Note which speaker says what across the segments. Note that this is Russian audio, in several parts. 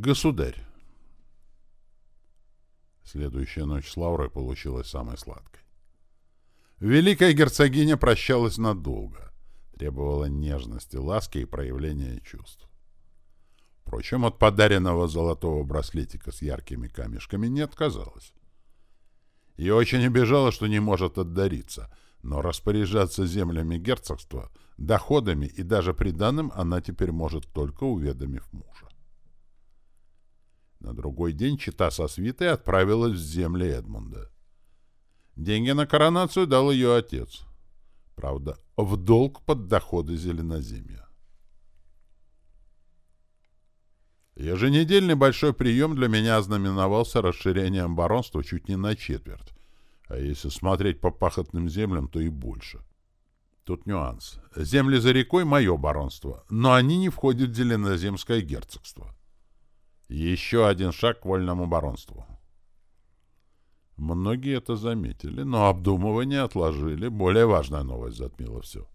Speaker 1: Государь. Следующая ночь с Лаурой получилась самой сладкой. Великая герцогиня прощалась надолго, требовала нежности, ласки и проявления чувств. Впрочем, от подаренного золотого браслетика с яркими камешками не отказалась. И очень обижала, что не может отдариться, но распоряжаться землями герцогства, доходами и даже приданным она теперь может только уведомив мужа. На другой день чита со свитой отправилась в земли Эдмунда. Деньги на коронацию дал ее отец. Правда, в долг под доходы зеленоземья. Еженедельный большой прием для меня ознаменовался расширением баронства чуть не на четверть, а если смотреть по пахотным землям, то и больше. Тут нюанс. Земли за рекой — мое баронство, но они не входят в Зеленоземское герцогство. Еще один шаг к вольному баронству. Многие это заметили, но обдумывание отложили. Более важная новость затмила все.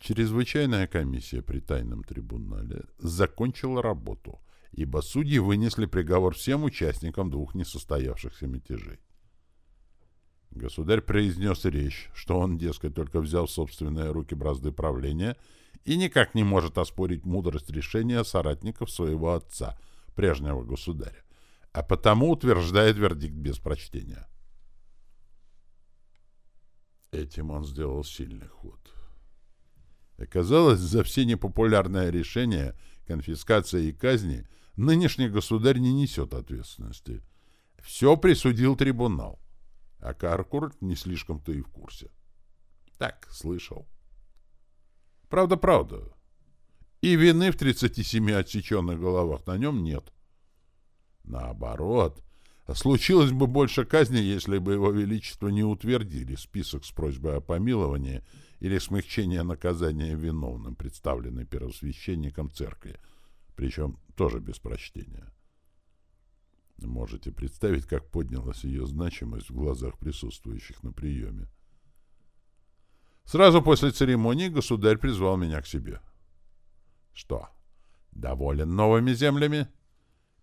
Speaker 1: Чрезвычайная комиссия при тайном трибунале закончила работу, ибо судьи вынесли приговор всем участникам двух несостоявшихся мятежей. Государь произнес речь, что он, дескать, только взял в собственные руки бразды правления — и никак не может оспорить мудрость решения соратников своего отца, прежнего государя, а потому утверждает вердикт без прочтения. Этим он сделал сильный ход. Оказалось, за все непопулярные решения, конфискации и казни нынешний государь не несет ответственности. Все присудил трибунал, а Каркурт не слишком-то и в курсе. Так, слышал. Правда, правда. И вины в 37 отсеченных головах на нем нет. Наоборот, случилось бы больше казни, если бы его величество не утвердили список с просьбой о помиловании или смягчении наказания виновным, представленный первосвященником церкви, причем тоже без прочтения. Можете представить, как поднялась ее значимость в глазах присутствующих на приеме. Сразу после церемонии государь призвал меня к себе. Что, доволен новыми землями?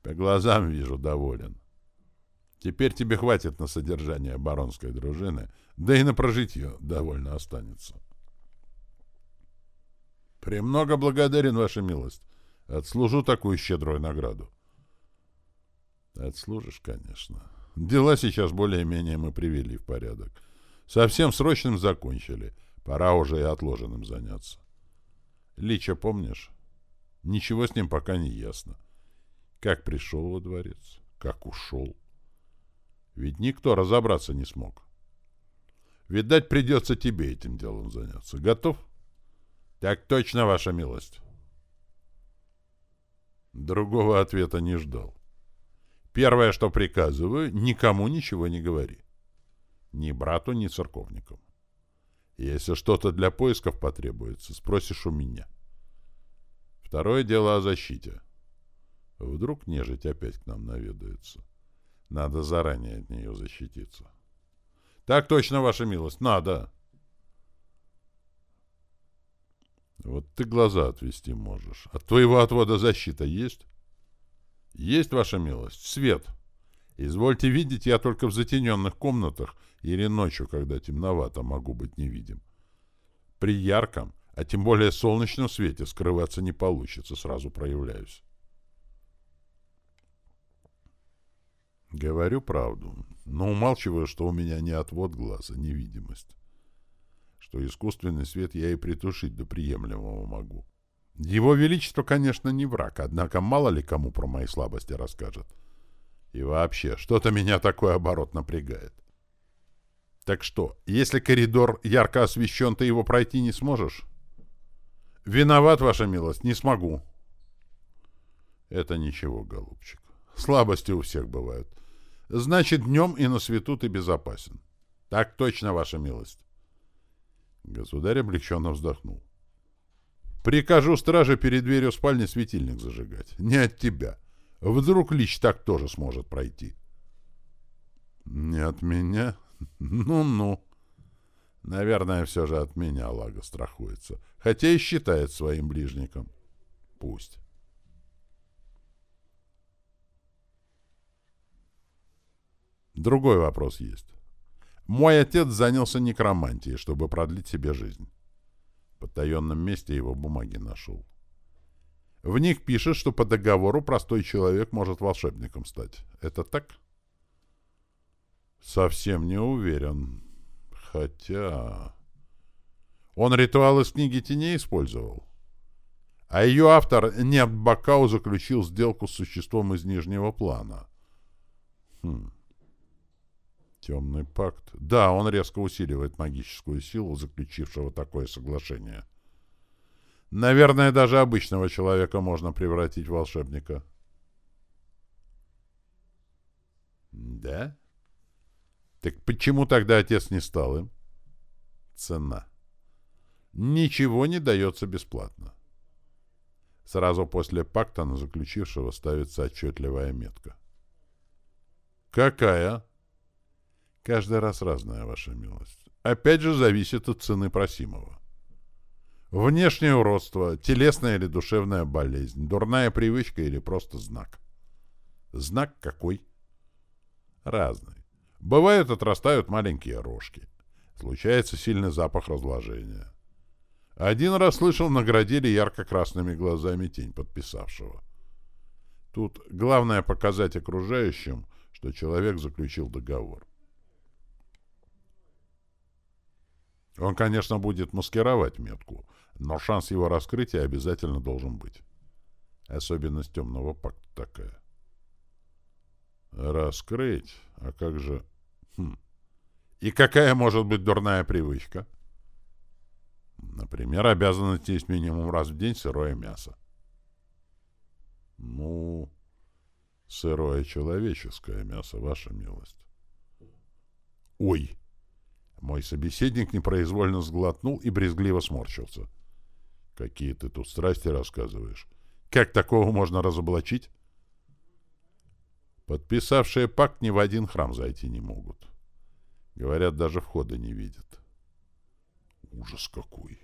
Speaker 1: По глазам вижу, доволен. Теперь тебе хватит на содержание баронской дружины, да и на прожитие довольно останется. Премного благодарен, ваша милость. Отслужу такую щедрую награду. Отслужишь, конечно. Дела сейчас более-менее мы привели в порядок. Совсем срочным закончили — Пора уже и отложенным заняться. Лича помнишь? Ничего с ним пока не ясно. Как пришел во дворец, как ушел. Ведь никто разобраться не смог. Видать, придется тебе этим делом заняться. Готов? Так точно, ваша милость. Другого ответа не ждал. Первое, что приказываю, никому ничего не говори. Ни брату, ни церковникам. Если что-то для поисков потребуется, спросишь у меня. Второе дело о защите. Вдруг нежить опять к нам наведается. Надо заранее от нее защититься. Так точно, ваша милость, надо. Вот ты глаза отвести можешь. От твоего отвода защита есть? Есть, ваша милость. Свет. Извольте видеть, я только в затененных комнатах или ночью, когда темновато, могу быть невидим. При ярком, а тем более солнечном свете скрываться не получится, сразу проявляюсь. Говорю правду, но умалчиваю, что у меня не отвод глаза, невидимость. Что искусственный свет я и притушить до приемлемого могу. Его Величество, конечно, не враг, однако мало ли кому про мои слабости расскажет. И вообще, что-то меня такой оборот напрягает. Так что, если коридор ярко освещен, ты его пройти не сможешь? Виноват, ваша милость, не смогу. Это ничего, голубчик. Слабости у всех бывают. Значит, днем и на свету ты безопасен. Так точно, ваша милость. Государь облегченно вздохнул. Прикажу страже перед дверью спальни светильник зажигать. Не от тебя. Вдруг Лич так тоже сможет пройти. Не от меня? Ну-ну. Наверное, все же от меня Лага страхуется, хотя и считает своим ближником. Пусть. Другой вопрос есть. Мой отец занялся некромантией, чтобы продлить себе жизнь. В потаенном месте его бумаги нашел. В них пишет, что по договору простой человек может волшебником стать. Это так? Совсем не уверен. Хотя... Он ритуал из книги теней использовал. А ее автор Нет Бакау заключил сделку с существом из Нижнего плана. Хм... Темный пакт. Да, он резко усиливает магическую силу заключившего такое соглашение. Наверное, даже обычного человека можно превратить в волшебника. Да? Так почему тогда отец не стал им? Цена. Ничего не дается бесплатно. Сразу после пакта на заключившего ставится отчетливая метка. Какая? Каждый раз разная, ваша милость. Опять же зависит от цены просимого. Внешнее уродство, телесная или душевная болезнь, дурная привычка или просто знак. Знак какой? Разный. Бывают отрастают маленькие рожки. Случается сильный запах разложения. Один раз слышал, наградили ярко-красными глазами тень подписавшего. Тут главное показать окружающим, что человек заключил договор. Он, конечно, будет маскировать метку, но шанс его раскрытия обязательно должен быть. Особенность темного пакта такая. Раскрыть? А как же... Хм. И какая может быть дурная привычка? Например, обязанность есть минимум раз в день сырое мясо. Ну, сырое человеческое мясо, ваша милость. Ой! Мой собеседник непроизвольно сглотнул и брезгливо сморщился. Какие ты тут страсти рассказываешь? Как такого можно разоблачить? Подписавшие пакт ни в один храм зайти не могут. Говорят, даже входа не видят. Ужас какой!